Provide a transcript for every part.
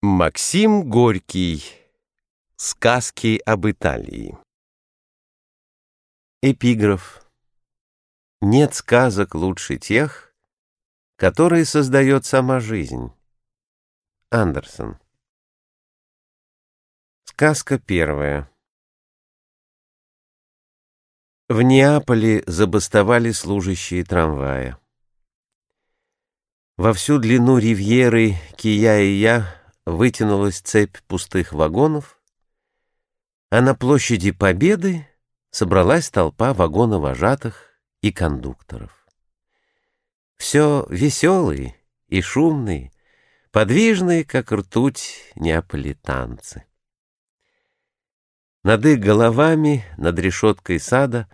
Максим Горький. Сказки об Италии. Эпиграф. Нет сказок лучше тех, которые создает сама жизнь. Андерсон. Сказка первая. В Неаполе забастовали служащие трамвая. Во всю длину ривьеры Кия и я вытянулась цепь пустых вагонов, а на площади Победы собралась толпа вагоновожатых и кондукторов. Все веселые и шумные, подвижные, как ртуть, неаполитанцы. Над их головами, над решеткой сада,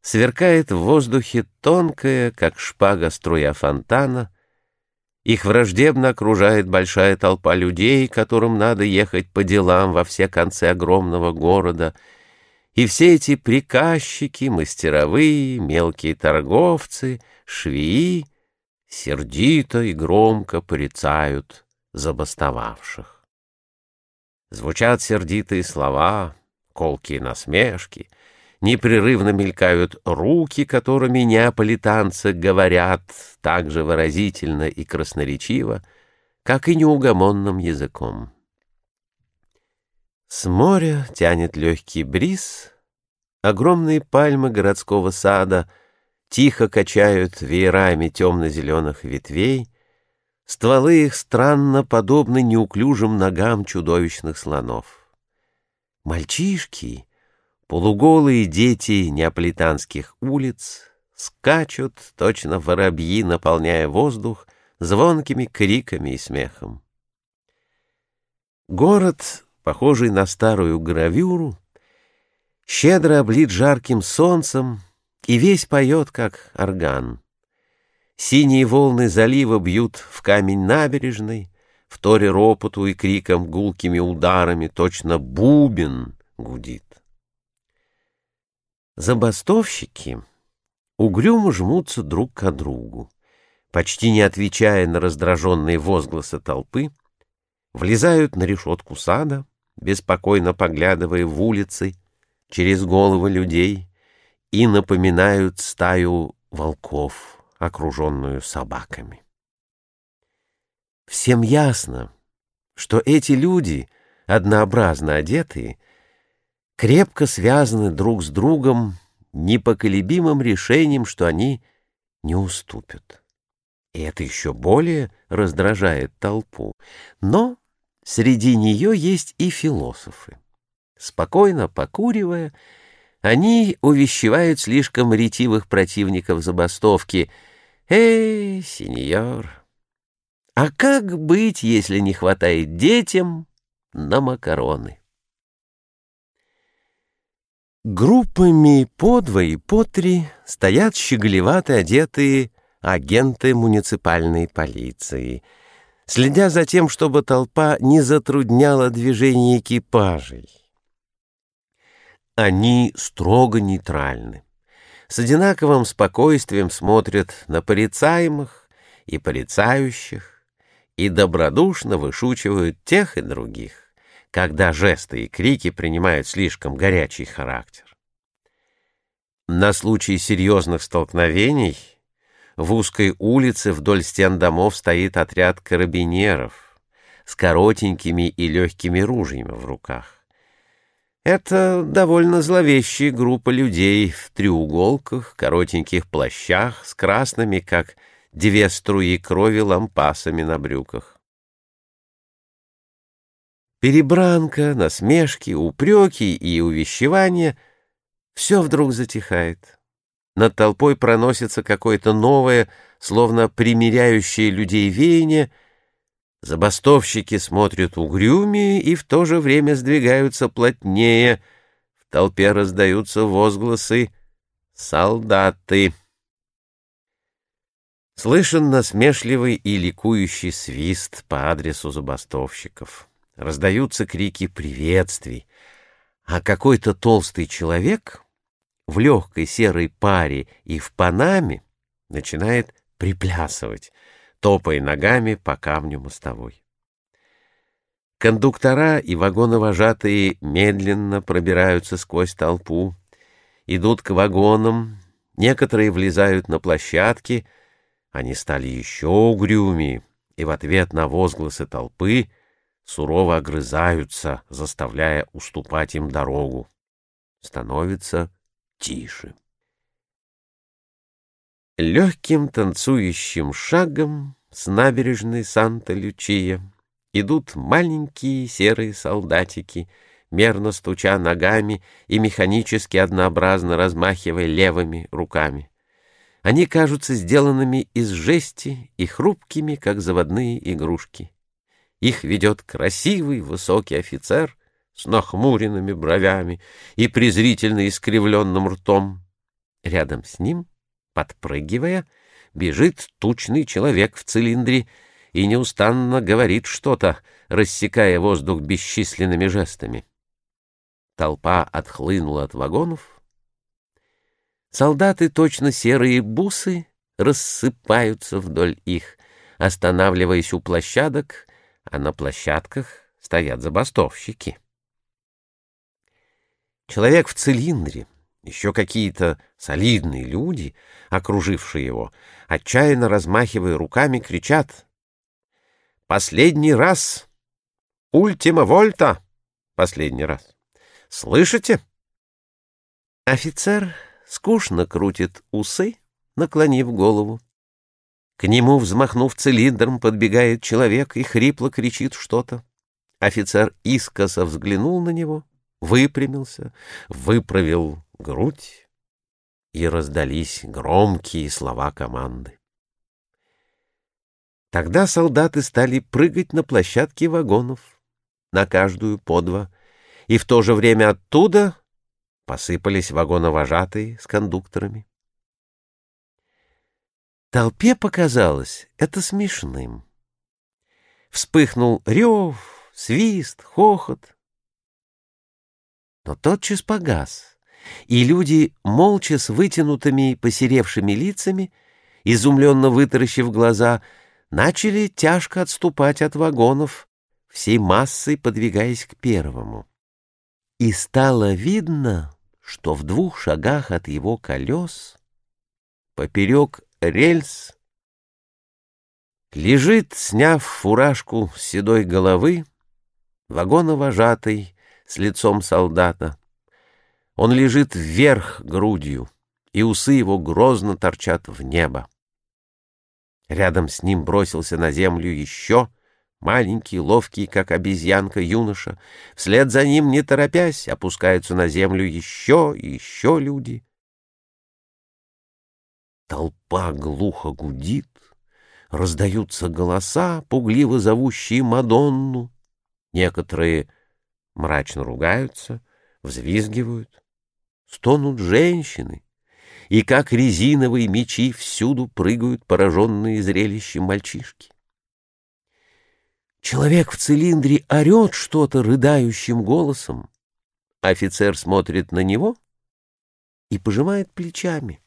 сверкает в воздухе тонкая, как шпага струя фонтана, их враждебно окружает большая толпа людей, которым надо ехать по делам во все концы огромного города. И все эти приказчики, мастеровые, мелкие торговцы, швеи сердито и громко порицают забастовавших. Звучат сердитые слова, колкие насмешки — непрерывно мелькают руки, которыми неаполитанцы говорят так же выразительно и красноречиво, как и неугомонным языком. С моря тянет легкий бриз, огромные пальмы городского сада тихо качают веерами темно-зеленых ветвей, стволы их странно подобны неуклюжим ногам чудовищных слонов. Мальчишки Полуголые дети неаполитанских улиц скачут, точно воробьи, наполняя воздух звонкими криками и смехом. Город, похожий на старую гравюру, щедро облит жарким солнцем и весь поет, как орган. Синие волны залива бьют в камень набережной, в торе ропоту и криком гулкими ударами точно бубен гудит. Забастовщики угрюмо жмутся друг к другу, почти не отвечая на раздраженные возгласы толпы, влезают на решетку сада, беспокойно поглядывая в улицы через головы людей и напоминают стаю волков, окруженную собаками. Всем ясно, что эти люди, однообразно одетые, крепко связаны друг с другом непоколебимым решением, что они не уступят. И это еще более раздражает толпу. Но среди нее есть и философы. Спокойно покуривая, они увещевают слишком ретивых противников забастовки. «Эй, сеньор, а как быть, если не хватает детям на макароны?» Группами по два и по три стоят щеголевато одетые агенты муниципальной полиции, следя за тем, чтобы толпа не затрудняла движение экипажей. Они строго нейтральны, с одинаковым спокойствием смотрят на порицаемых и порицающих и добродушно вышучивают тех и других когда жесты и крики принимают слишком горячий характер. На случай серьезных столкновений в узкой улице вдоль стен домов стоит отряд карабинеров с коротенькими и легкими ружьями в руках. Это довольно зловещая группа людей в треуголках, коротеньких плащах с красными, как две струи крови, лампасами на брюках. Перебранка, насмешки, упреки и увещевания — все вдруг затихает. Над толпой проносится какое-то новое, словно примиряющее людей веяние. Забастовщики смотрят угрюмее и в то же время сдвигаются плотнее. В толпе раздаются возгласы «Солдаты!». Слышен насмешливый и ликующий свист по адресу забастовщиков раздаются крики приветствий, а какой-то толстый человек в легкой серой паре и в панаме начинает приплясывать, топая ногами по камню мостовой. Кондуктора и вагоновожатые медленно пробираются сквозь толпу, идут к вагонам, некоторые влезают на площадки, они стали еще угрюмее, и в ответ на возгласы толпы сурово огрызаются, заставляя уступать им дорогу. Становится тише. Легким танцующим шагом с набережной Санта-Лючия идут маленькие серые солдатики, мерно стуча ногами и механически однообразно размахивая левыми руками. Они кажутся сделанными из жести и хрупкими, как заводные игрушки. Их ведет красивый высокий офицер с нахмуренными бровями и презрительно искривленным ртом. Рядом с ним — Подпрыгивая, бежит тучный человек в цилиндре и неустанно говорит что-то, рассекая воздух бесчисленными жестами. Толпа отхлынула от вагонов. Солдаты, точно серые бусы, рассыпаются вдоль их, останавливаясь у площадок, а на площадках стоят забастовщики. Человек в цилиндре, еще какие-то солидные люди, окружившие его, отчаянно размахивая руками, кричат «Последний раз! Ультима вольта! Последний раз! Слышите?» Офицер скучно крутит усы, наклонив голову. К нему, взмахнув цилиндром, подбегает человек и хрипло кричит что-то. Офицер искоса взглянул на него, выпрямился, выправил грудь, и раздались громкие слова команды. Тогда солдаты стали прыгать на площадке вагонов, на каждую по два, и в то же время оттуда посыпались вагоновожатые с кондукторами. Толпе показалось это смешным. Вспыхнул рев, свист, хохот. Но тотчас погас и люди, молча с вытянутыми посеревшими лицами, изумленно вытаращив глаза, начали тяжко отступать от вагонов, всей массой подвигаясь к первому. И стало видно, что в двух шагах от его колес, поперек рельс, лежит, сняв фуражку с седой головы, вагоновожатый с лицом солдата, он лежит вверх грудью, и усы его грозно торчат в небо. Рядом с ним бросился на землю еще маленький, ловкий, как обезьянка, юноша. Вслед за ним, не торопясь, опускаются на землю еще и еще люди. Толпа глухо гудит, раздаются голоса, пугливо зовущие Мадонну. Некоторые мрачно ругаются, взвизгивают стонут женщины, и как резиновые мечи всюду прыгают пораженные зрелищем мальчишки. Человек в цилиндре орет что-то рыдающим голосом. Офицер смотрит на него и пожимает плечами.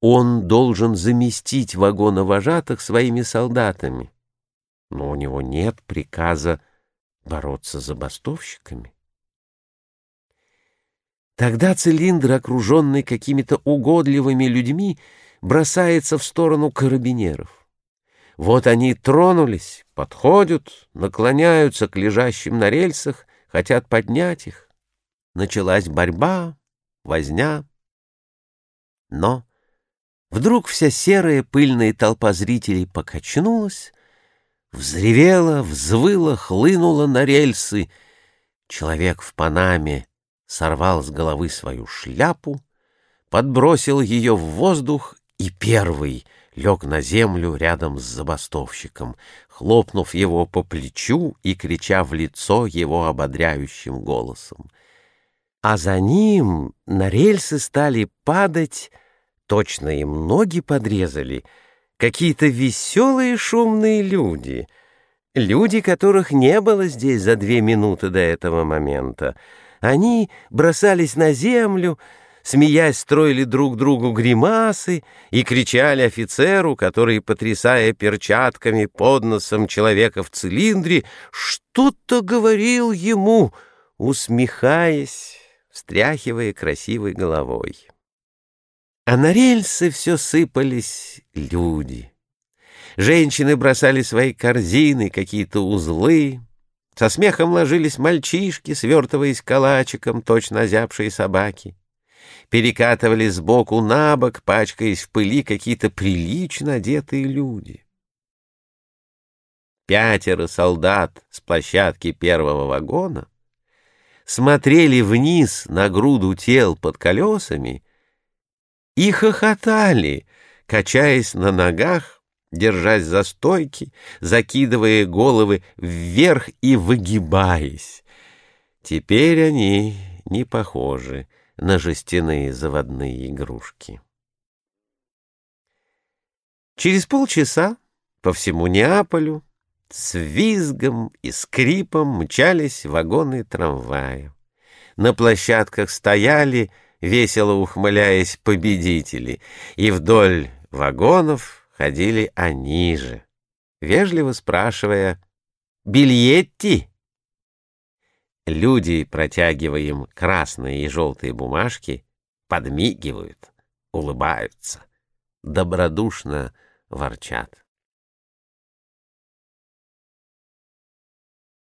Он должен заместить вагоновожатых своими солдатами, но у него нет приказа бороться с забастовщиками. Тогда цилиндр, окруженный какими-то угодливыми людьми, бросается в сторону карабинеров. Вот они тронулись, подходят, наклоняются к лежащим на рельсах, хотят поднять их. Началась борьба, возня. Но вдруг вся серая пыльная толпа зрителей покачнулась, взревела, взвыла, хлынула на рельсы. Человек в Панаме — сорвал с головы свою шляпу, подбросил ее в воздух и первый лег на землю рядом с забастовщиком, хлопнув его по плечу и крича в лицо его ободряющим голосом. А за ним на рельсы стали падать, точно им ноги подрезали, какие-то веселые шумные люди, люди, которых не было здесь за две минуты до этого момента. Они бросались на землю, смеясь, строили друг другу гримасы и кричали офицеру, который, потрясая перчатками под носом человека в цилиндре, что-то говорил ему, усмехаясь, встряхивая красивой головой. А на рельсы все сыпались люди. Женщины бросали свои корзины, какие-то узлы, со смехом ложились мальчишки, свертываясь калачиком, точно озябшие собаки. Перекатывались сбоку на бок, пачкаясь в пыли какие-то прилично одетые люди. Пятеро солдат с площадки первого вагона смотрели вниз на груду тел под колесами и хохотали, качаясь на ногах, держась за стойки, закидывая головы вверх и выгибаясь. Теперь они не похожи на жестяные заводные игрушки. Через полчаса по всему Неаполю с визгом и скрипом мчались вагоны трамвая. На площадках стояли, весело ухмыляясь, победители, и вдоль вагонов — ходили они же, вежливо спрашивая «Бильетти?». Люди, протягивая им красные и желтые бумажки, подмигивают, улыбаются, добродушно ворчат.